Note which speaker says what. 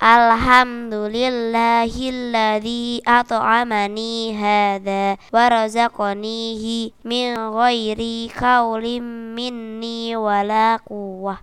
Speaker 1: الحمد لله الذي أطعمني هذا ورزقنيه من غير قول مني ولا قوة.